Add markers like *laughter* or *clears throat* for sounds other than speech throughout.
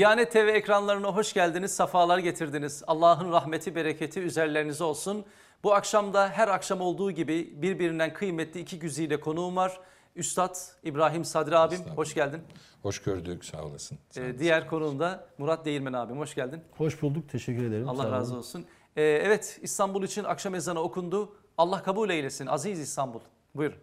Diyanet TV ekranlarına hoş geldiniz, safalar getirdiniz. Allah'ın rahmeti, bereketi üzerlerinize olsun. Bu akşam da her akşam olduğu gibi birbirinden kıymetli iki güzide konuğum var. Üstad İbrahim Sadri abim, hoş geldin. Hoş gördük, sağ olasın. Sağ Ee, diğer konuğum da Murat Değirmen abim, hoş geldin. Hoş bulduk, teşekkür ederim. Sağ Allah razı olsun. Ee, evet, İstanbul için akşam ezanı okundu. Allah kabul eylesin, aziz İstanbul. Buyurun.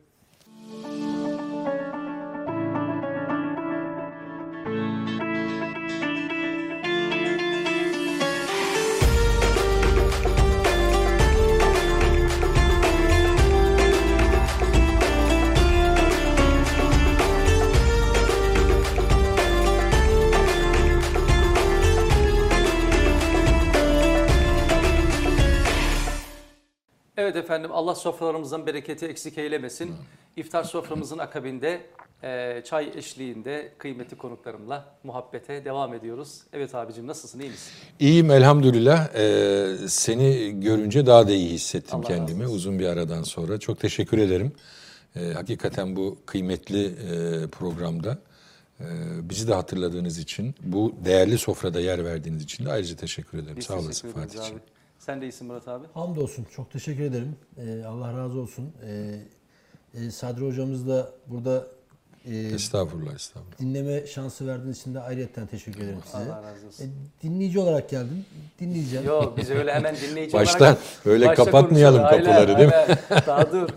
Evet efendim Allah sofralarımızdan bereketi eksik eylemesin. İftar soframızın akabinde e, çay eşliğinde kıymetli konuklarımla muhabbete devam ediyoruz. Evet abicim nasılsın iyi misin? İyiyim elhamdülillah. Ee, seni görünce daha da iyi hissettim Allah razı kendimi olsun. uzun bir aradan sonra. Çok teşekkür ederim. Ee, hakikaten bu kıymetli e, programda e, bizi de hatırladığınız için, bu değerli sofrada yer verdiğiniz için de ayrıca teşekkür ederim. Biz Sağ olasın teşekkür ederiz Fatih'ciğim. abi. Sen de iyisin Murat abi. Hamdolsun, çok teşekkür ederim. Ee, Allah razı olsun. Ee, e, Sadri hocamız da burada e, Estağfurullah, estağfurullah. dinleme şansı verdiğiniz için de ayrıca teşekkür ederim size. Allah razı olsun. E, dinleyici olarak geldim, dinleyeceğim. Yok biz öyle hemen dinleyici Baştan olarak öyle başta kapatmayalım konuşalım. kapıları, değil mi? aynen. Daha dur.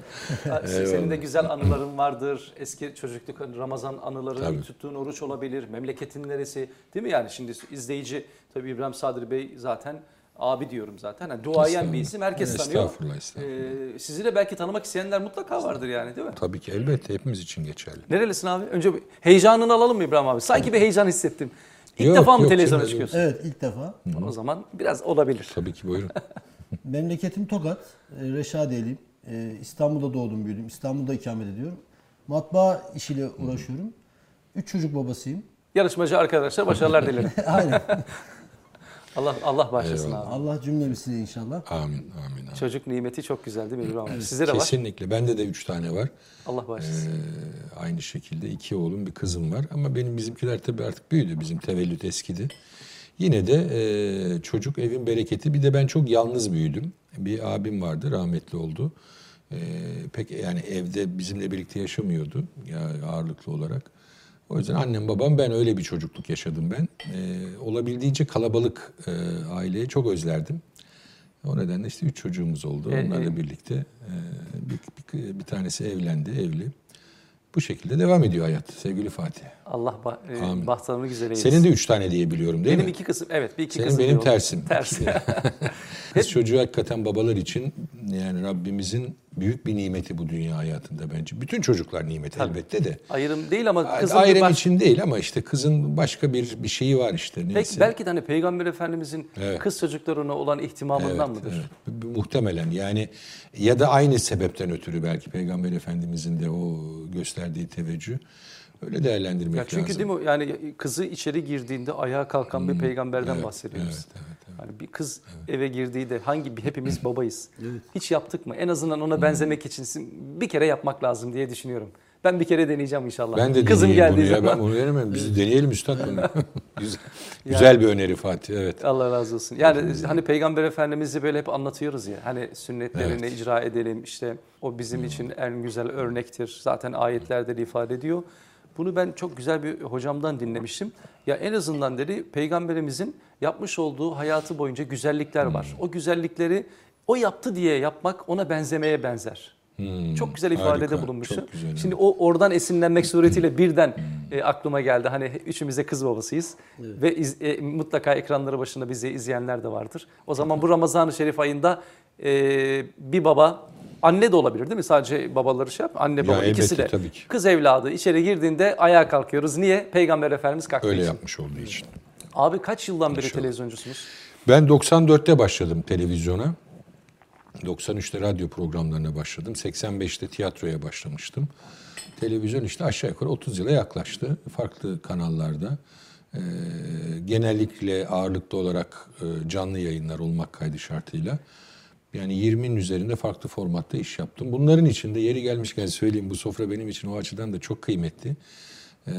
Senin de güzel anıların vardır. Eski çocukluk Ramazan anıları, Tabii. tuttuğun oruç olabilir. Memleketin neresi? Değil mi yani şimdi izleyici tabii İbrahim Sadri Bey zaten abi diyorum zaten. Yani duayen bir isim herkes tanıyor. Estağfurullah, estağfurullah. Ee, sizi de belki tanımak isteyenler mutlaka vardır yani değil mi? Tabii ki elbette hepimiz için geçerli. Nerelisin abi? Önce bir heyecanını alalım mı İbrahim abi? Sanki bir heyecan hissettim. İlk Yok, defa mı yok, televizyona çıkıyorsun? Evet, ilk defa. O zaman biraz olabilir. Tabii ki buyurun. *laughs* Memleketim Tokat, e, Reşadiyeliyim. E, İstanbul'da doğdum, büyüdüm. İstanbul'da ikamet ediyorum. Matbaa işiyle uğraşıyorum. Üç çocuk babasıyım. Yarışmacı arkadaşlar başarılar dilerim. *laughs* Aynen. *laughs* Allah Allah bağışlasın Eyvallah. abi. Allah cümlemizi inşallah. Amin, amin. amin. Çocuk nimeti çok güzel değil mi İbrahim abi? Sizde de var. Kesinlikle. Bende de üç tane var. Allah bağışlasın. Ee, aynı şekilde iki oğlum bir kızım var. Ama benim bizimkiler tabii artık büyüdü. Bizim tevellüt eskidi. Yine de e, çocuk evin bereketi. Bir de ben çok yalnız büyüdüm. Bir abim vardı rahmetli oldu. Ee, pek yani evde bizimle birlikte yaşamıyordu ya ağırlıklı olarak. O yüzden annem babam ben öyle bir çocukluk yaşadım ben. Ee, olabildiğince kalabalık e, aileyi çok özlerdim. O nedenle işte üç çocuğumuz oldu. E, Onlarla e, birlikte e, bir, bir, bir tanesi evlendi, evli. Bu şekilde devam ediyor hayat sevgili Fatih. Allah ba- e, Amin. güzel eylesin. Senin de üç tane diye biliyorum değil benim mi? iki kızım evet bir iki Senin kızım benim yok. tersim. Ters. Kız *laughs* çocuğu hakikaten babalar için yani Rabbimizin büyük bir nimeti bu dünya hayatında bence. Bütün çocuklar nimet elbette de. Ayrım değil ama kızım bir Ayrım baş- için değil ama işte kızın başka bir bir şeyi var işte neyse. Peki belki de hani Peygamber Efendimizin Evet. kız çocuklarına olan ihtimamından Evet, mıdır? evet. Muhtemelen yani ya da aynı sebepten ötürü belki Peygamber Efendimizin de o gösterdiği teveccüh öyle değerlendirmek Ya çünkü lazım. değil mi yani kızı içeri girdiğinde ayağa kalkan bir peygamberden Evet, bahsediyoruz. evet, evet, evet. Yani bir kız eve girdiği de hangi bir hepimiz *laughs* babayız. Hiç yaptık mı? En azından ona benzemek için bir kere yapmak lazım diye düşünüyorum. Ben bir kere deneyeceğim inşallah. Ben de Kızım geldiği ya. zaman. Ben bunu veremem. Biz deneyelim üstad bunu. *laughs* güzel, güzel bir öneri Fatih. Evet. Allah razı olsun. Yani hani Peygamber Efendimiz'i böyle hep anlatıyoruz ya. Hani sünnetlerini icra edelim. İşte o bizim için en güzel örnektir. Zaten ayetlerde de ifade ediyor. Bunu ben çok güzel bir hocamdan dinlemiştim. Ya en azından dedi Peygamberimizin yapmış olduğu hayatı boyunca güzellikler var. O güzellikleri o yaptı diye yapmak ona benzemeye benzer. Çok güzel ifadede harika, bulunmuştu. çok güzel, Şimdi o oradan esinlenmek suretiyle birden e, aklıma geldi. Hani üçümüz de kız babasıyız ve iz- e, mutlaka ekranları başında bizi izleyenler de vardır. O zaman bu Ramazan-ı Şerif ayında e, bir baba anne de olabilir değil mi? Sadece babaları şey yap. Anne baba elbette, ikisi de. tabii ki. Kız evladı içeri girdiğinde ayağa kalkıyoruz. Niye? Peygamber Efendimiz kalktığı Öyle için. yapmış olduğu için. Abi kaç yıldan beri İnşallah. televizyoncusunuz? Ben 94'te başladım televizyona. 93'te radyo programlarına başladım. 85'te tiyatroya başlamıştım. Televizyon işte aşağı yukarı 30 yıla yaklaştı. Farklı kanallarda. Ee, genellikle ağırlıklı olarak e, canlı yayınlar olmak kaydı şartıyla. Yani 20'nin üzerinde farklı formatta iş yaptım. Bunların içinde yeri gelmişken söyleyeyim bu sofra benim için o açıdan da çok kıymetli. Ee,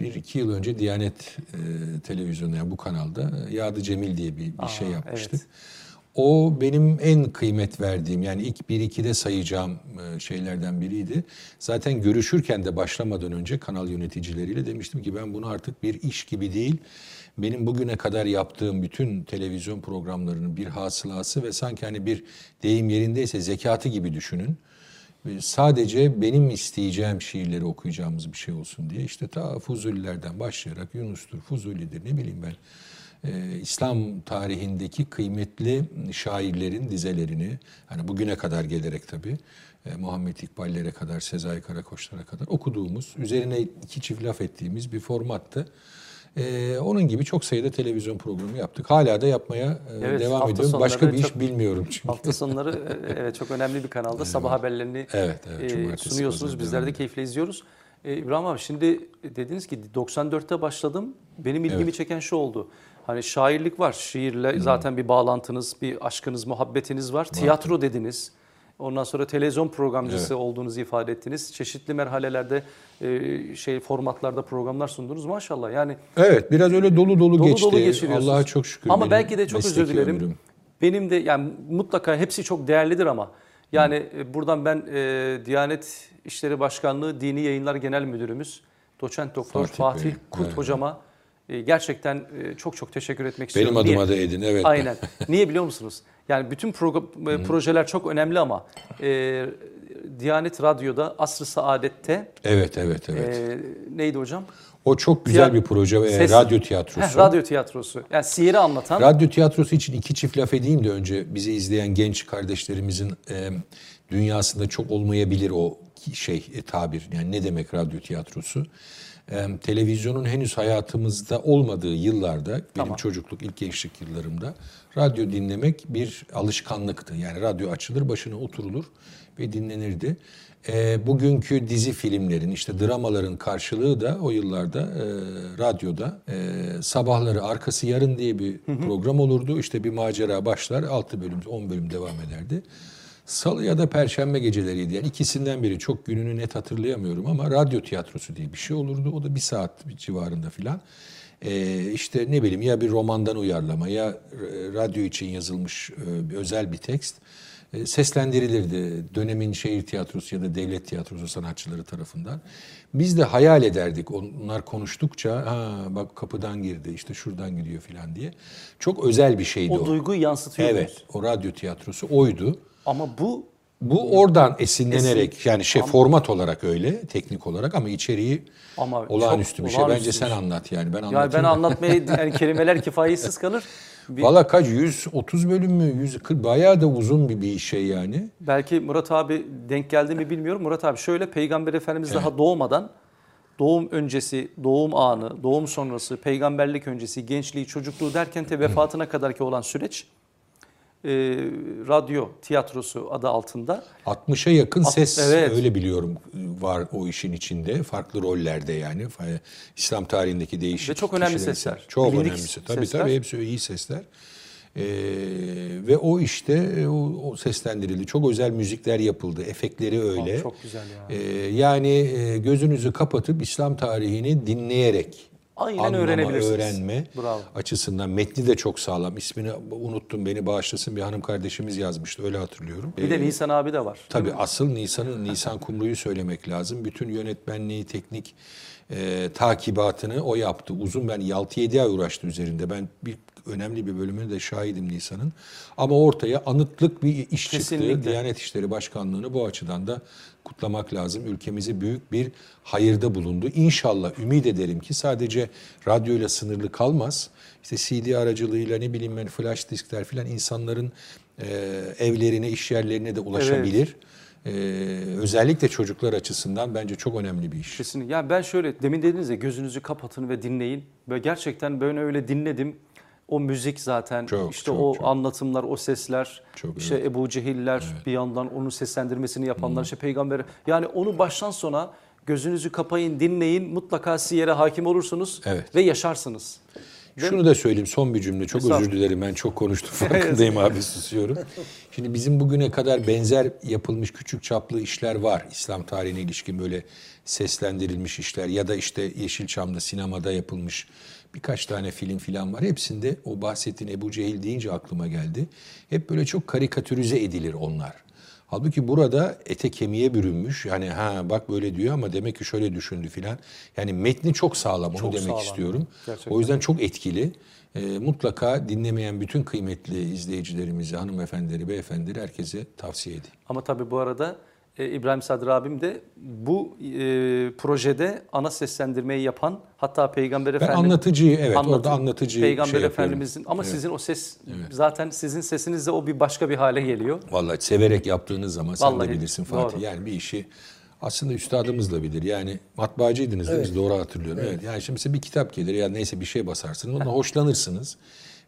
bir iki yıl önce Diyanet e, televizyonu yani bu kanalda e, Yadı Cemil diye bir, bir Aa, şey yapmıştık. evet. O benim en kıymet verdiğim yani ilk bir ikide sayacağım e, şeylerden biriydi. Zaten görüşürken de başlamadan önce kanal yöneticileriyle demiştim ki ben bunu artık bir iş gibi değil benim bugüne kadar yaptığım bütün televizyon programlarının bir hasılası ve sanki hani bir deyim yerindeyse zekatı gibi düşünün. Ve Sadece benim isteyeceğim şiirleri okuyacağımız bir şey olsun diye işte ta Fuzulilerden başlayarak Yunus'tur, Fuzuli'dir ne bileyim ben. Ee, İslam tarihindeki kıymetli şairlerin dizelerini hani bugüne kadar gelerek tabii e, Muhammed İkbal'lere kadar, Sezai Karakoçlara kadar okuduğumuz, üzerine iki çift laf ettiğimiz bir formattı. Ee, onun gibi çok sayıda televizyon programı yaptık. Hala da yapmaya e, Evet, devam ediyorum. Başka bir iş çok- bilmiyorum çünkü. Hafta sonları e, evet çok önemli bir kanalda sabah haberlerini Evet, evet, e, sunuyorsunuz. Bizler de keyifle izliyoruz. E, İbrahim abi şimdi dediniz ki 94'te başladım. Benim ilgimi Evet. çeken şu oldu. Hani şairlik var. Şiirle zaten bir bağlantınız, bir aşkınız, muhabbetiniz var. Tiyatro dediniz. Ondan sonra televizyon programcısı Evet. olduğunuzu ifade ettiniz. Çeşitli merhalelerde e, şey formatlarda programlar sundunuz maşallah. Yani Evet biraz öyle dolu dolu, dolu geçti. dolu. Allah'a çok şükür. Ama belki de çok özür dilerim. ömrüm. Benim de yani mutlaka hepsi çok değerlidir ama yani e, buradan ben e, Diyanet İşleri Başkanlığı Dini Yayınlar Genel Müdürümüz Doçent Doktor Fatih Fatih, Bey, Kurt evet. hocama gerçekten e, çok çok teşekkür etmek Benim istiyorum. Niye? adıma da edin evet. Aynen. *laughs* Niye biliyor musunuz? Yani bütün e, projeler çok önemli ama e, Diyanet Radyo'da Asr-ı Saadet'te Evet evet evet. e, neydi hocam? o çok güzel bir proje. e, Ses- radyo tiyatrosu. Heh, radyo tiyatrosu. Yani siyeri anlatan. Radyo tiyatrosu için iki çift laf edeyim de önce bizi izleyen genç kardeşlerimizin e, dünyasında çok olmayabilir o şey e, tabir. Yani ne demek radyo tiyatrosu? E, televizyonun henüz hayatımızda olmadığı yıllarda benim Tamam. çocukluk ilk gençlik yıllarımda radyo dinlemek bir alışkanlıktı. Yani radyo açılır başına oturulur ve dinlenirdi. E, bugünkü dizi filmlerin işte dramaların karşılığı da o yıllarda e, radyoda e, sabahları arkası yarın diye bir program olurdu. İşte bir macera başlar 6 bölüm 10 bölüm devam ederdi. Salı ya da perşembe geceleriydi. Yani ikisinden biri çok gününü net hatırlayamıyorum ama radyo tiyatrosu diye bir şey olurdu. O da bir saat civarında filan. Ee, işte ne bileyim ya bir romandan uyarlama ya radyo için yazılmış e, özel bir tekst e, seslendirilirdi dönemin şehir tiyatrosu ya da devlet tiyatrosu sanatçıları tarafından. Biz de hayal ederdik onlar konuştukça ha bak kapıdan girdi işte şuradan gidiyor filan diye. Çok özel bir şeydi o. O duyguyu yansıtıyordunuz. Evet o radyo tiyatrosu oydu. Ama bu Bu oradan esinlenerek yani şey format olarak öyle teknik olarak ama içeriği Ama olağanüstü bir şey. Bence olağanüstü sen bir şey. anlat yani ben yani anlatayım. ben da. anlatmaya *laughs* yani kelimeler kifayetsiz kalır. Bir- Valla kaç 130 bölüm mü 140 bayağı da uzun bir, bir şey yani. Belki Murat abi denk geldi mi bilmiyorum. Murat abi şöyle Peygamber Efendimiz daha doğmadan doğum öncesi, doğum anı, doğum sonrası, peygamberlik öncesi, gençliği, çocukluğu derken te vefatına kadarki olan süreç e, radyo tiyatrosu adı altında 60'a yakın Alt- ses evet. öyle biliyorum var o işin içinde. Farklı rollerde yani. İslam tarihindeki değişik Ve çok önemli sesler. ses- Çok Bilindik önemli sesler. Tabii sesler. tabii hepsi iyi sesler. Ee, ve o işte e, o, o seslendirildi. Çok özel müzikler yapıldı. Efektleri öyle. Aa, çok güzel ya. Ee, yani e, gözünüzü kapatıp İslam tarihini dinleyerek Aynen anlama, öğrenebilirsiniz. öğrenme Bravo. açısından metni de çok sağlam. İsmini unuttum beni bağışlasın bir hanım kardeşimiz yazmıştı öyle hatırlıyorum. bir de Nisan abi de var. Tabii asıl Nisan'ı Nisan Kumru'yu söylemek lazım. Bütün yönetmenliği, teknik e, takibatını o yaptı. Uzun ben 6-7 ay uğraştı üzerinde. Ben bir önemli bir bölümüne de şahidim Nisan'ın. Ama ortaya anıtlık bir iş Kesinlikle. çıktı. Diyanet İşleri Başkanlığı'nı bu açıdan da kutlamak lazım. Ülkemizi büyük bir hayırda bulundu. İnşallah ümit ederim ki sadece radyoyla sınırlı kalmaz. İşte CD aracılığıyla ne bileyim ben flash diskler filan insanların e, evlerine, iş yerlerine de ulaşabilir. Ee, özellikle çocuklar açısından bence çok önemli bir iş. Kesinlikle. Yani ben şöyle demin dediniz ya gözünüzü kapatın ve dinleyin. Ve gerçekten ben öyle dinledim. O müzik zaten Çok, işte çok, o çok. anlatımlar, o sesler, Çok, işte Ebu Cehiller bir yandan onun seslendirmesini yapanlar, işte peygamber. Yani onu baştan sona gözünüzü kapayın, dinleyin. Mutlaka siyere hakim olursunuz Evet. ve yaşarsınız. Şunu da söyleyeyim son bir cümle. Çok özür dilerim ben çok konuştum *laughs* farkındayım abi susuyorum. Şimdi bizim bugüne kadar benzer yapılmış küçük çaplı işler var. İslam tarihine ilişkin böyle seslendirilmiş işler ya da işte Yeşilçam'da sinemada yapılmış birkaç tane film filan var. Hepsinde o bahsettiğin Ebu Cehil deyince aklıma geldi. Hep böyle çok karikatürize edilir onlar. Halbuki burada ete kemiğe bürünmüş. Yani ha bak böyle diyor ama demek ki şöyle düşündü filan. Yani metni çok sağlam onu Çok demek sağlam. istiyorum. Gerçekten. O yüzden çok etkili. Ee, mutlaka dinlemeyen bütün kıymetli izleyicilerimizi, hanımefendileri, beyefendileri herkese tavsiye edeyim. Ama tabii bu arada e, İbrahim Sadri abim de bu e, projede ana seslendirmeyi yapan hatta Peygamber Ben Efendimiz anlatıcıyı evet Anlatı- orada anlatıcıyı Peygamber şey yapıyorum. Efendimizin ama sizin o ses zaten sizin sesinizle o bir başka bir hale geliyor. Vallahi severek yaptığınız zaman sen Vallahi de bilirsin Fatih. doğru. Yani bir işi aslında üstadımız da bilir. Yani matbaacıydınız değil mi? Doğru hatırlıyorum. Evet. Yani şimdi mesela bir kitap gelir ya neyse bir şey basarsınız. Ondan hoşlanırsınız.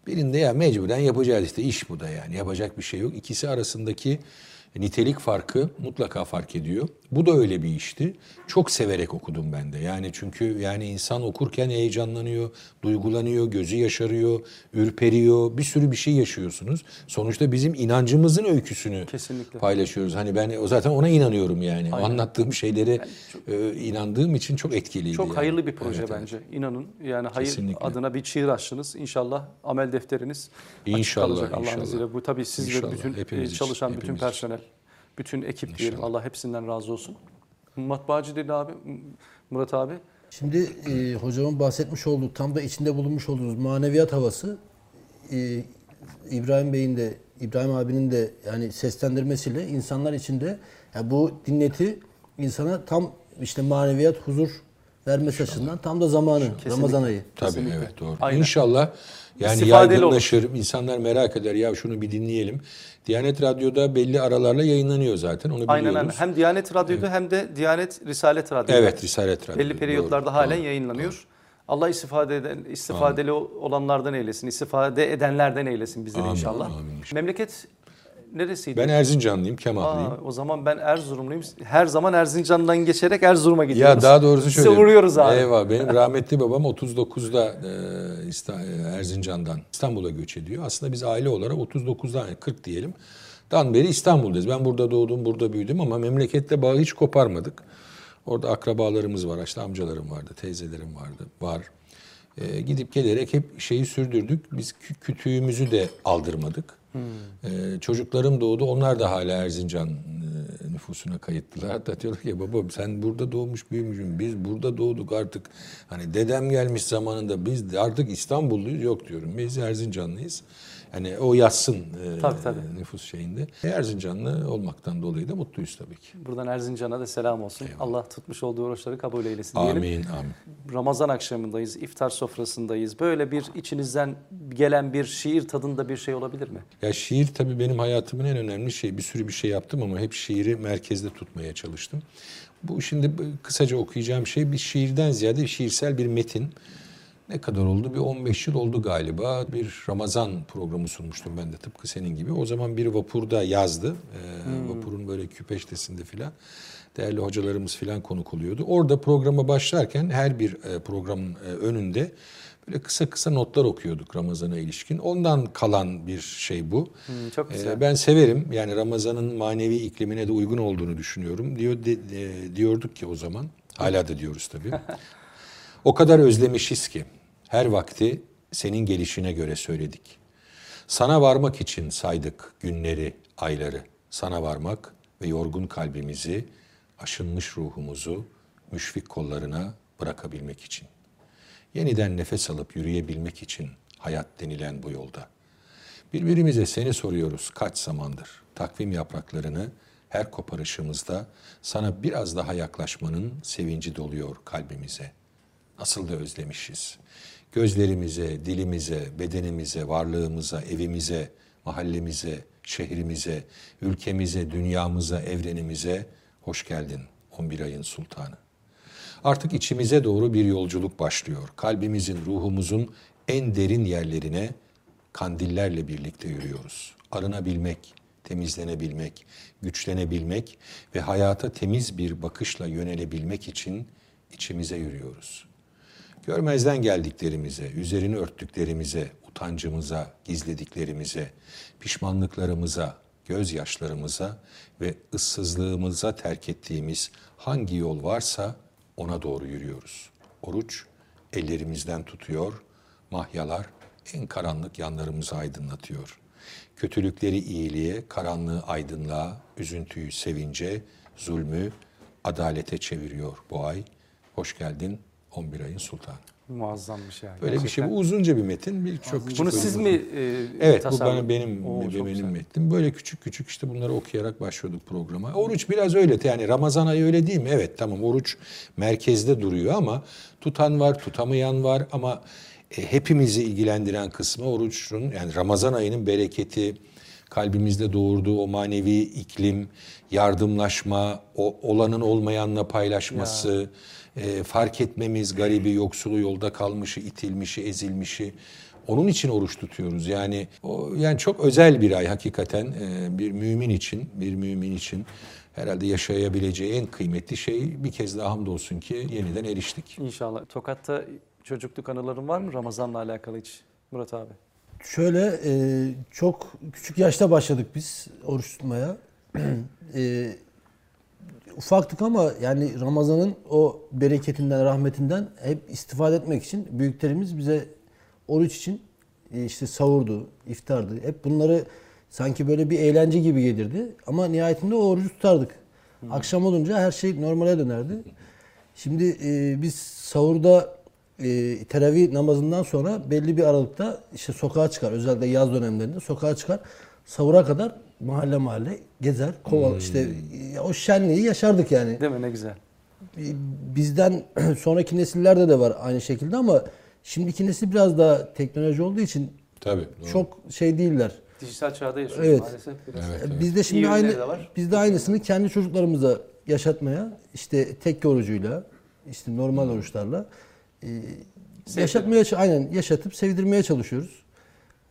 Birinde ya mecburen yapacağız işte iş bu da yani. Yapacak bir şey yok. İkisi arasındaki nitelik farkı mutlaka fark ediyor. Bu da öyle bir işti. Çok severek okudum ben de. Yani çünkü yani insan okurken heyecanlanıyor, duygulanıyor, gözü yaşarıyor, ürperiyor. Bir sürü bir şey yaşıyorsunuz. Sonuçta bizim inancımızın öyküsünü Kesinlikle. paylaşıyoruz. Hani ben o zaten ona inanıyorum yani. Anlattığım şeylere e, inandığım için çok etkiliydi. Çok yani. hayırlı bir proje Evet, evet. bence. İnanın yani hayır Kesinlikle. adına bir çığır açtınız. İnşallah amel defteriniz İnşallah, Allah'ın izniyle. Bu tabii siz ve İnşallah, bütün hepimiz e, için, çalışan bütün personel, bütün ekip diyelim. Allah hepsinden razı olsun. Matbaacı dedi abi Murat abi. Şimdi e, hocamın bahsetmiş olduğu tam da içinde bulunmuş olduğumuz maneviyat havası e, İbrahim Bey'in de İbrahim abinin de yani seslendirmesiyle insanlar içinde ya bu dinleti insana tam işte maneviyat huzur vermesi açısından tam da zamanı Ramazan ayı. Tabii evet doğru. Aynen. İnşallah yani İstifadeli yaygınlaşır. İnsanlar merak eder ya şunu bir dinleyelim. Diyanet Radyo'da belli aralarla yayınlanıyor zaten onu biliyoruz. Aynen aynen. Hem Diyanet Radyo'da hem de Diyanet Risalet Radyo'da. Evet Risalet Radyo. Belli periyotlarda Doğru, halen doğru. yayınlanıyor. Allah istifade eden, istifadeli olanlardan eylesin, istifade edenlerden eylesin bizleri Amin, inşallah. amin inşallah. Memleket neresiydi? Ben Erzincanlıyım, Kemahlıyım. Aa, o zaman ben Erzurumluyum. Her zaman Erzincan'dan geçerek Erzurum'a gidiyoruz. Ya daha doğrusu şöyle. Size uğruyoruz abi. Eyvah. Benim rahmetli babam 39'da e, İsta- Erzincan'dan İstanbul'a göç ediyor. Aslında biz aile olarak 39'dan yani 40 diyelim. Dan beri İstanbul'dayız. Ben burada doğdum, burada büyüdüm ama memlekette bağı hiç koparmadık. Orada akrabalarımız var, işte amcalarım vardı, teyzelerim vardı, var. E, gidip gelerek hep şeyi sürdürdük. Biz kü- kütüğümüzü de aldırmadık. E, çocuklarım doğdu. Onlar da hala Erzincan e, nüfusuna kayıtlılar. Hatta diyorlar ki baba sen burada doğmuş büyümüşsün. Biz burada doğduk artık. Hani dedem gelmiş zamanında biz artık İstanbulluyuz. Yok diyorum. Biz Erzincanlıyız. Yani o yazsın e, Tabii, tabii. nüfus şeyinde. Erzincanlı olmaktan dolayı da mutluyuz tabii ki. Buradan Erzincan'a da selam olsun. Allah tutmuş olduğu oruçları kabul eylesin diyelim. Amin, amin. Ramazan akşamındayız, iftar sofrasındayız. Böyle bir içinizden gelen bir şiir tadında bir şey olabilir mi? Ya şiir tabii benim hayatımın en önemli şeyi. Bir sürü bir şey yaptım ama hep şiiri merkezde tutmaya çalıştım. Bu şimdi kısaca okuyacağım şey bir şiirden ziyade şiirsel bir metin. Ne kadar oldu? Bir 15 yıl oldu galiba. Bir Ramazan programı sunmuştum ben de tıpkı senin gibi. O zaman bir vapurda yazdı. Ee, Vapurun böyle küpeştesinde filan. Değerli hocalarımız filan konuk oluyordu. Orada programa başlarken her bir e, programın e, önünde böyle kısa kısa notlar okuyorduk Ramazan'a ilişkin. Ondan kalan bir şey bu. Hmm, çok güzel. Ee, ben severim. Yani Ramazan'ın manevi iklimine de uygun olduğunu düşünüyorum. Diyor de- de- diyorduk ki o zaman. Hala da diyoruz tabii. *laughs* o kadar özlemişiz ki her vakti senin gelişine göre söyledik. Sana varmak için saydık günleri, ayları. Sana varmak ve yorgun kalbimizi, aşınmış ruhumuzu müşfik kollarına bırakabilmek için. Yeniden nefes alıp yürüyebilmek için hayat denilen bu yolda. Birbirimize seni soruyoruz kaç zamandır. Takvim yapraklarını her koparışımızda sana biraz daha yaklaşmanın sevinci doluyor kalbimize. Nasıl da özlemişiz. Gözlerimize, dilimize, bedenimize, varlığımıza, evimize, mahallemize, şehrimize, ülkemize, dünyamıza, evrenimize hoş geldin 11 ayın sultanı. Artık içimize doğru bir yolculuk başlıyor. Kalbimizin, ruhumuzun en derin yerlerine kandillerle birlikte yürüyoruz. Arınabilmek, temizlenebilmek, güçlenebilmek ve hayata temiz bir bakışla yönelebilmek için içimize yürüyoruz. Görmezden geldiklerimize, üzerini örttüklerimize, utancımıza, gizlediklerimize, pişmanlıklarımıza, gözyaşlarımıza ve ıssızlığımıza terk ettiğimiz hangi yol varsa ona doğru yürüyoruz. Oruç ellerimizden tutuyor, mahyalar en karanlık yanlarımızı aydınlatıyor. Kötülükleri iyiliğe, karanlığı aydınlığa, üzüntüyü sevince, zulmü adalete çeviriyor bu ay. Hoş geldin 11 ayın sultanı. Muazzammış yani. Böyle bir şey. gerçekten. Bu uzunca bir metin. Bir çok küçük Bunu bir- siz mi e, Evet bu bana benim Oo, benim güzel. metnim. Böyle küçük küçük işte bunları okuyarak başlıyorduk programa. Oruç biraz öyle yani Ramazan ayı öyle değil mi? Evet tamam oruç merkezde duruyor ama tutan var, tutamayan var ama e, hepimizi ilgilendiren kısmı orucun yani Ramazan ayının bereketi, kalbimizde doğurduğu o manevi iklim, yardımlaşma, o olanın olmayanla paylaşması, e, fark etmemiz garibi, yoksulu, yolda kalmışı, itilmişi, ezilmişi. Onun için oruç tutuyoruz. Yani o yani çok özel bir ay hakikaten e, bir mümin için, bir mümin için herhalde yaşayabileceği en kıymetli şey bir kez daha hamdolsun ki yeniden eriştik. İnşallah. Tokat'ta çocukluk anıların var mı Ramazan'la alakalı hiç Murat abi? Şöyle e, çok küçük yaşta başladık biz oruç tutmaya. *clears throat* e, ufaktık ama yani Ramazan'ın o bereketinden, rahmetinden hep istifade etmek için büyüklerimiz bize oruç için e, işte savurdu, iftardı. Hep bunları sanki böyle bir eğlence gibi gelirdi. Ama nihayetinde o orucu tutardık. Akşam olunca her şey normale dönerdi. Şimdi e, biz sahurda e, teravih namazından sonra belli bir aralıkta işte sokağa çıkar. Özellikle yaz dönemlerinde sokağa çıkar. Sahura kadar mahalle mahalle gezer, koval işte e, o şenliği yaşardık yani. Değil mi ne güzel. E, Bizden *clears throat* sonraki nesillerde de var aynı şekilde ama şimdiki nesil biraz daha teknoloji olduğu için Tabii. doğru. çok şey değiller. Dijital çağda yaşıyoruz Evet. maalesef. Biraz. Evet. Biz de şimdi İyi aynı de var. biz de aynısını kendi çocuklarımıza yaşatmaya işte tek orucuyla işte normal oruçlarla e, yaşatmaya aynen yaşatıp sevdirmeye çalışıyoruz.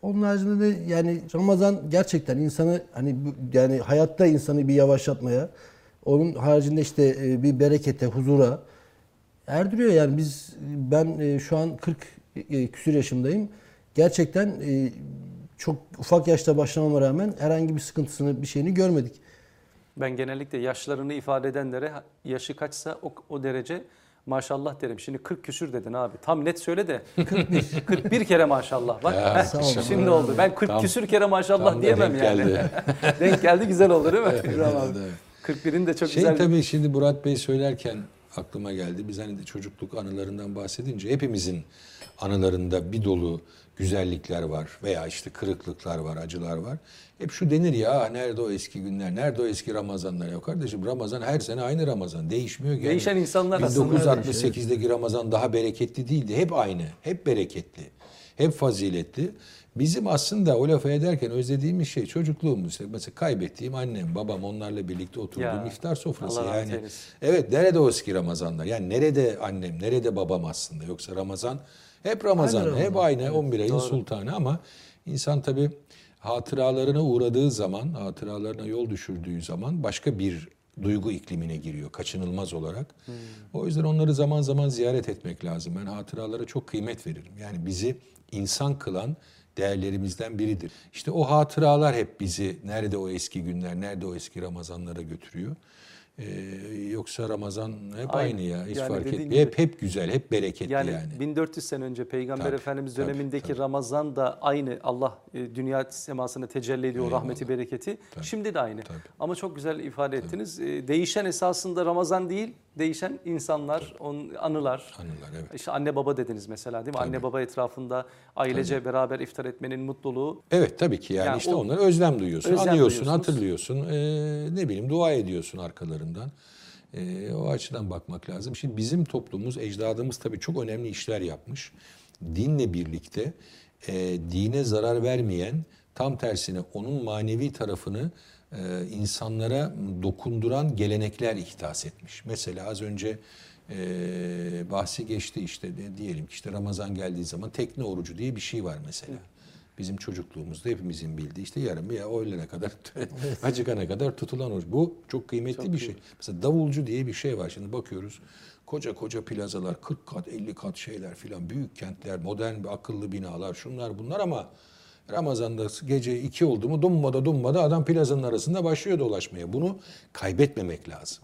Onun haricinde de yani Ramazan gerçekten insanı hani yani hayatta insanı bir yavaşlatmaya, onun haricinde işte e, bir berekete, huzura erdiriyor yani biz ben e, şu an 40 e, küsür yaşındayım. Gerçekten e, çok ufak yaşta başlamama rağmen herhangi bir sıkıntısını, bir şeyini görmedik. Ben genellikle yaşlarını ifade edenlere yaşı kaçsa o, o derece maşallah derim. Şimdi 40 küsür dedin abi. Tam net söyle de. *laughs* 41. 41 kere maşallah. Bak Ya, heh, olun. şimdi oldu. Ben 40 Tam- küsür kere maşallah tam diyemem denk yani. geldi. *laughs* denk geldi güzel oldu değil mi? Evet. 41'in de çok şey güzel. tabii şimdi Murat Bey söylerken aklıma geldi. Biz hani de çocukluk anılarından bahsedince hepimizin anılarında bir dolu güzellikler var veya işte kırıklıklar var, acılar var. Hep şu denir ya "Ah, nerede o eski günler, nerede o eski Ramazanlar ya kardeşim Ramazan her sene aynı Ramazan değişmiyor ki. Yani Değişen insanlar aslında. 1968'deki Ramazan daha bereketli değildi. Hep aynı, hep bereketli, hep faziletli. Bizim aslında o lafı ederken özlediğimiz şey çocukluğumuz. İşte Mesela kaybettiğim annem, babam onlarla birlikte oturduğum Ya, iftar sofrası. Allah yani evet nerede o eski Ramazanlar? Yani nerede annem, nerede babam aslında? Yoksa Ramazan hep Ramazan, Aynı hep aynı 11 ayın doğru. sultanı ama insan tabii hatıralarına uğradığı zaman, hatıralarına yol düşürdüğü zaman başka bir duygu iklimine giriyor kaçınılmaz olarak. Hmm. O yüzden onları zaman zaman ziyaret etmek lazım. Ben hatıralara çok kıymet veririm. Yani bizi insan kılan değerlerimizden biridir. İşte o hatıralar hep bizi nerede o eski günler, nerede o eski Ramazanlara götürüyor. Ee, yoksa Ramazan hep Aynı. aynı, ya. Hiç Yani fark etmiyor. Hep hep güzel, hep bereketli yani. Yani, 1400 sene önce Peygamber Tabii, Efendimiz tabii, dönemindeki tabii. Ramazan da aynı Allah e, dünya semasına tecelli ediyor Eyvallah. rahmeti bereketi. Tabii, Şimdi de aynı. tabii. Ama çok güzel ifade ettiniz. E, Değişen esasında Ramazan değil, değişen insanlar, on, anılar. Anılar evet. İşte anne baba dediniz mesela değil mi? Anne baba etrafında ailece beraber iftar etmenin mutluluğu. Evet tabii ki yani, Yani işte o- onlara özlem duyuyorsun, Özlem anıyorsun, duyuyorsunuz. hatırlıyorsun, ee, ne bileyim dua ediyorsun arkalarından. Ee, o açıdan bakmak lazım. Şimdi bizim toplumumuz, ecdadımız tabii çok önemli işler yapmış. Dinle birlikte e, dine zarar vermeyen, tam tersine onun manevi tarafını e, insanlara dokunduran gelenekler ihdas etmiş. Mesela az önce e, bahsi geçti işte de- diyelim ki işte Ramazan geldiği zaman tekne orucu diye bir şey var mesela. Bizim çocukluğumuzda hepimizin bildiği işte yarım ya öğlene kadar *laughs* acıkana kadar tutulan oruç. Bu çok kıymetli Çok bir iyi. şey. Mesela davulcu diye bir şey var. Şimdi bakıyoruz koca koca plazalar 40 kat 50 kat şeyler filan büyük kentler modern bir akıllı binalar şunlar bunlar ama Ramazan'da gece iki oldu mu dummada dummada adam plazanın arasında başlıyor dolaşmaya. Bunu kaybetmemek lazım.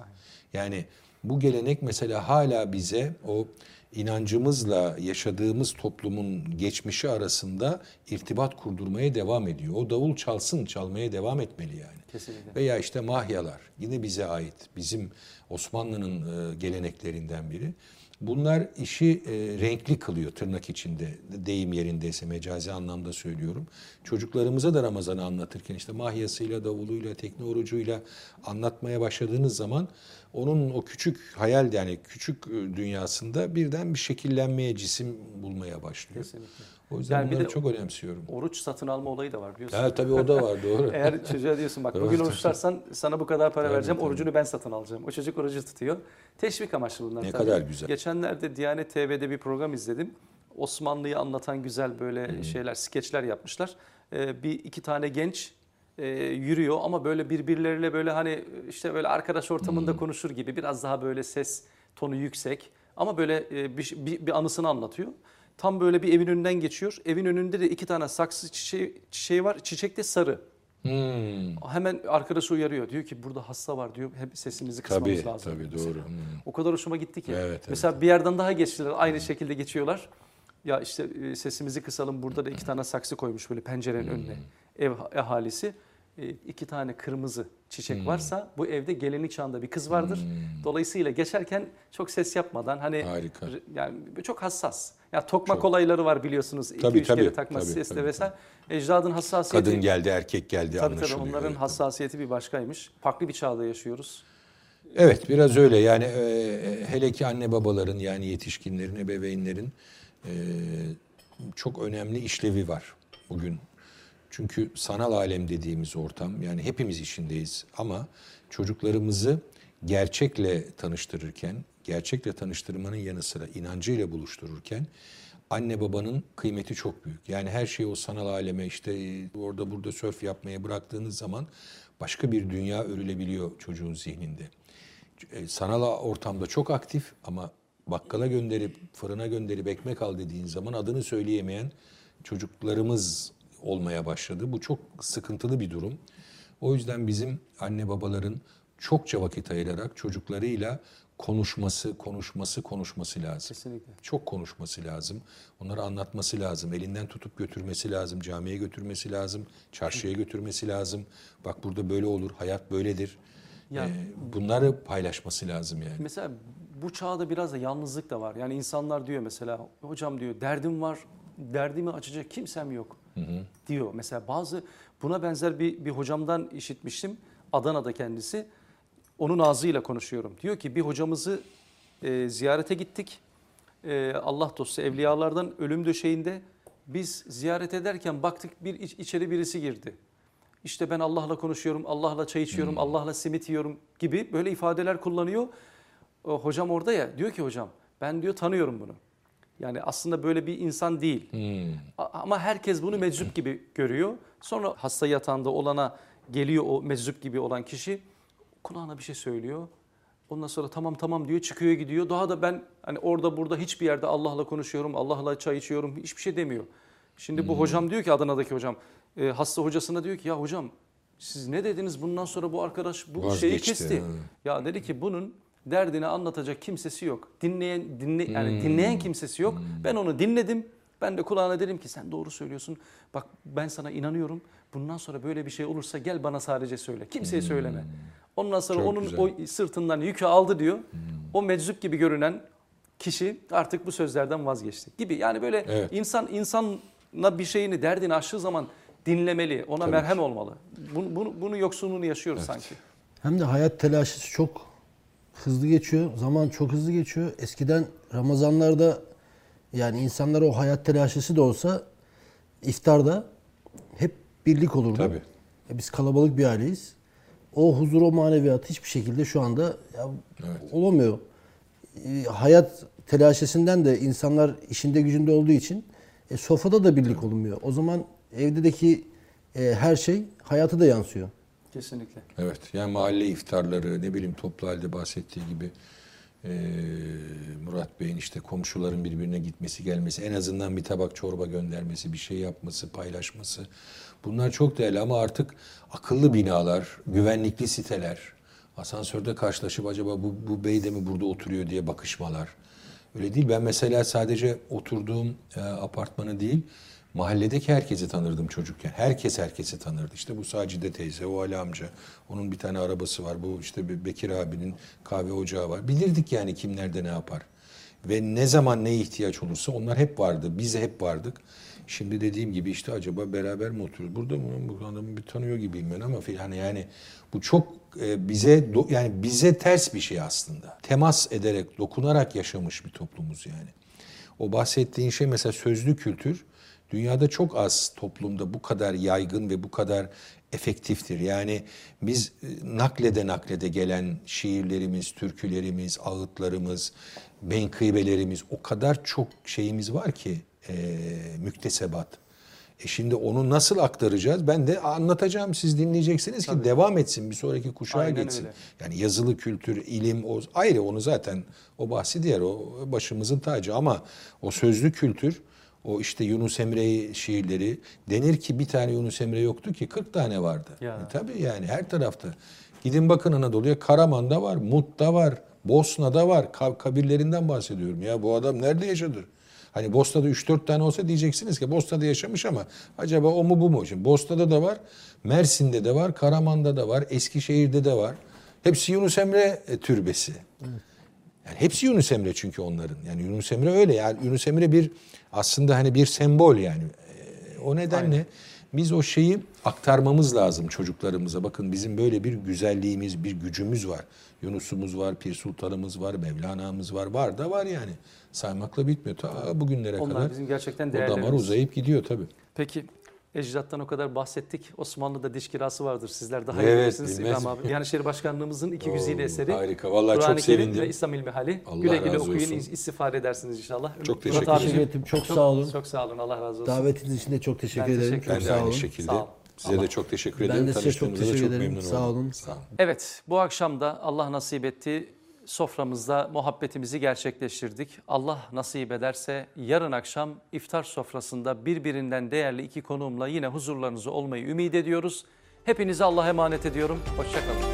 Yani bu gelenek mesela hala bize o inancımızla yaşadığımız toplumun geçmişi arasında irtibat kurdurmaya devam ediyor. O davul çalsın, çalmaya devam etmeli yani. Kesinlikle. Veya işte mahyalar yine bize ait. Bizim Osmanlı'nın e, geleneklerinden biri. Bunlar işi e, renkli kılıyor tırnak içinde. Deyim yerindeyse mecazi anlamda söylüyorum. Çocuklarımıza da Ramazan'ı anlatırken işte mahyasıyla, davuluyla, tekne orucuyla anlatmaya başladığınız zaman onun o küçük hayal yani küçük e, dünyasında birden bir şekillenmeye, cisim bulmaya başlıyor. Kesinlikle. O yüzden Yani bir de- çok önemsiyorum. Oruç satın alma olayı da var biliyorsun. Ha, tabii o da var *laughs* doğru. Eğer çocuğa diyorsun bak bugün oruç tutarsan sana bu kadar para Tabii, vereceğim, tabii. orucunu ben satın alacağım. O çocuk orucu tutuyor. Teşvik amaçlı bunlar Ne tabii. kadar güzel. Geçenlerde Diyanet TV'de bir program izledim. Osmanlı'yı anlatan güzel böyle Hmm. şeyler, skeçler yapmışlar. Ee, bir iki tane genç e, yürüyor ama böyle birbirleriyle böyle hani işte böyle arkadaş ortamında Hmm. konuşur gibi biraz daha böyle ses tonu yüksek ama böyle e, bir, bir, bir anısını anlatıyor. Tam böyle bir evin önünden geçiyor. Evin önünde de iki tane saksı çiçeği, çiçeği var. Çiçek de sarı. Hmm. Hemen arkadaşı uyarıyor. Diyor ki burada hasta var diyor. Hep sesimizi kısmamız Tabii, lazım. tabii doğru. Hmm. O kadar hoşuma gitti ki. Evet, evet, mesela bir yerden daha geçtiler. Aynı şekilde geçiyorlar. Ya işte e, sesimizi kısalım. Burada da iki tane saksı koymuş böyle pencerenin Hmm. önüne. Ev ahalisi. E, iki tane kırmızı çiçek Hmm. varsa bu evde gelinlik çağında bir kız vardır. Dolayısıyla geçerken çok ses yapmadan hani Harika. yani çok hassas. Ya tokmak Çok. olayları var biliyorsunuz. İki Tabii, üç kere tabii, takması tabii, sesle tabii, vesaire. Ecdadın hassasiyeti. Kadın geldi, erkek geldi Tabii tabii anlaşılıyor. onların Evet. hassasiyeti bir başkaymış. Farklı bir çağda yaşıyoruz. Evet biraz öyle yani e, hele ki anne babaların yani yetişkinlerin, ebeveynlerin e, çok önemli işlevi var bugün. Çünkü sanal alem dediğimiz ortam yani hepimiz içindeyiz ama çocuklarımızı gerçekle tanıştırırken, gerçekle tanıştırmanın yanı sıra inancıyla buluştururken anne babanın kıymeti çok büyük. Yani her şeyi o sanal aleme işte e, orada burada sörf yapmaya bıraktığınız zaman başka bir dünya örülebiliyor çocuğun zihninde. E, sanal ortamda çok aktif ama bakkala gönderip fırına gönderip ekmek al dediğin zaman adını söyleyemeyen çocuklarımız olmaya başladı. Bu çok sıkıntılı bir durum. O yüzden bizim anne babaların çokça vakit ayırarak çocuklarıyla konuşması, konuşması, konuşması lazım. Kesinlikle. Çok konuşması lazım. Onları anlatması lazım. Elinden tutup götürmesi lazım. Camiye götürmesi lazım. Çarşıya götürmesi lazım. Bak burada böyle olur. Hayat böyledir. Ya- Ee, bunları paylaşması lazım yani. Mesela bu çağda biraz da yalnızlık da var. Yani insanlar diyor mesela hocam diyor derdim var, derdimi açacak kimsem yok diyor. Mesela bazı buna benzer bir, bir hocamdan işitmiştim. Adana'da kendisi. Onun ağzıyla konuşuyorum. Diyor ki bir hocamızı e, ziyarete gittik. E, Allah dostu evliyalardan ölüm döşeğinde biz ziyaret ederken baktık bir iç- içeri birisi girdi. İşte ben Allah'la konuşuyorum, Allah'la çay içiyorum, Allah'la simit yiyorum gibi böyle ifadeler kullanıyor. O, hocam orada ya diyor ki hocam ben diyor tanıyorum bunu. Yani aslında böyle bir insan değil. Hmm. Ama herkes bunu meczup gibi görüyor. Sonra hasta yatağında olana geliyor o meczup gibi olan kişi kulağına bir şey söylüyor. Ondan sonra tamam tamam diyor çıkıyor gidiyor. Daha da ben hani orada burada hiçbir yerde Allah'la konuşuyorum, Allah'la çay içiyorum hiçbir şey demiyor. Şimdi bu hocam diyor ki Adana'daki hocam e, hasta hocasına diyor ki ya hocam siz ne dediniz bundan sonra bu arkadaş bu şeyi Vazgeçti, kesti. ha. Ya dedi ki bunun derdini anlatacak kimsesi yok. Dinleyen dinle yani dinleyen kimsesi yok. Ben onu dinledim. Ben de kulağına dedim ki sen doğru söylüyorsun. Bak ben sana inanıyorum. Bundan sonra böyle bir şey olursa gel bana sadece söyle. Kimseye söyleme. Ondan sonra Çok onun güzel. o sırtından yükü aldı diyor. O meczup gibi görünen kişi artık bu sözlerden vazgeçti gibi. Yani böyle Evet. insan insana bir şeyini derdini aştığı zaman dinlemeli. Ona Tabii merhem olmalı. Bunu, bunu, bunu yoksunluğunu yaşıyoruz sanki. Hem de hayat telaşesi çok hızlı geçiyor. Zaman çok hızlı geçiyor. Eskiden Ramazanlarda yani insanlar o hayat telaşesi de olsa iftarda hep birlik olurdu. Tabii. E biz kalabalık bir aileyiz. O huzur, o maneviyat hiçbir şekilde şu anda ya olamıyor. E, hayat telaşesinden de insanlar işinde gücünde olduğu için e, sofrada da birlik olunmuyor. O zaman Evdeki e, her şey hayata da yansıyor. Kesinlikle. Evet yani mahalle iftarları ne bileyim toplu halde bahsettiği gibi eee, Murat Bey'in işte komşuların birbirine gitmesi gelmesi en azından bir tabak çorba göndermesi bir şey yapması paylaşması bunlar çok değerli ama artık akıllı binalar güvenlikli siteler asansörde karşılaşıp acaba bu, bu bey de mi burada oturuyor diye bakışmalar öyle değil ben mesela sadece oturduğum e, apartmanı değil Mahalledeki herkesi tanırdım çocukken. Herkes herkesi tanırdı. İşte bu Sacide teyze, o Ali amca. Onun bir tane arabası var. Bu işte Bekir abinin kahve ocağı var. Bilirdik yani kim nerede ne yapar. Ve ne zaman ne ihtiyaç olursa onlar hep vardı. Biz hep vardık. Şimdi dediğim gibi işte acaba beraber mi oturuyoruz? Burada mı? Bu adamı bir tanıyor gibiyim ben ama filan yani bu çok e, bize yani bize ters bir şey aslında. Temas ederek, dokunarak yaşamış bir toplumuz yani. O bahsettiğin şey mesela sözlü kültür dünyada çok az toplumda bu kadar yaygın ve bu kadar efektiftir. Yani biz e, naklede naklede gelen şiirlerimiz, türkülerimiz, ağıtlarımız, menkıbelerimiz o kadar çok şeyimiz var ki e, müktesebat. E şimdi onu nasıl aktaracağız? Ben de anlatacağım. Siz dinleyeceksiniz ki devam etsin. Bir sonraki kuşağa Aynen geçsin. öyle. Yani yazılı kültür, ilim o ayrı onu zaten o bahsi diğer o başımızın tacı ama o sözlü kültür o işte Yunus Emre şiirleri denir ki bir tane Yunus Emre yoktu ki 40 tane vardı. Ya. E tabii yani her tarafta. Gidin bakın Anadolu'ya Karaman'da var, Mut'ta var, Bosna'da var. Ka- kabirlerinden bahsediyorum. Ya bu adam nerede yaşadı? Hani Bosna'da 3-4 tane olsa diyeceksiniz ki Bosna'da yaşamış ama acaba o mu bu mu? Şimdi Bosna'da da var, Mersin'de de var, Karaman'da da var, Eskişehir'de de var. Hepsi Yunus Emre e, türbesi. Yani hepsi Yunus Emre çünkü onların. Yani Yunus Emre öyle. Yani Yunus Emre bir aslında hani bir sembol yani. Ee, O nedenle biz o şeyi aktarmamız lazım çocuklarımıza. Bakın bizim böyle bir güzelliğimiz, bir gücümüz var. Yunus'umuz var, Pir Sultan'ımız var, Mevlana'mız var. Var da var yani. Saymakla bitmiyor. Ta bugünlere Onlar kadar bizim gerçekten o damar uzayıp gidiyor tabii. Peki ecdattan o kadar bahsettik. Osmanlı'da diş kirası vardır. Sizler daha iyi Evet, bilirsiniz bilmez İbrahim abi. Diyanet İşleri Başkanlığımızın iki Oo, güzide eseri. harika. Vallahi çok Kur'an-ı Kerim sevindim. ve İslam İlmihali. Allah güle güle okuyun, olsun. istifade edersiniz inşallah. Çok Murat teşekkür ederim. Çok sağ olun. Çok sağ olun. Allah razı olsun. Davetiniz için de çok teşekkür Ben ederim. teşekkür çok Ben de sağ aynı olun. şekilde. Sağ ol. Size de çok teşekkür ederim. Ben de size çok teşekkür çok ederim. memnun Sağ oldum. olun. Sağ olun. Evet, bu akşam da Allah nasip etti. Soframızda muhabbetimizi gerçekleştirdik. Allah nasip ederse yarın akşam iftar sofrasında birbirinden değerli iki konuğumla yine huzurlarınızda olmayı ümit ediyoruz. Hepinizi Allah'a emanet ediyorum. Hoşçakalın.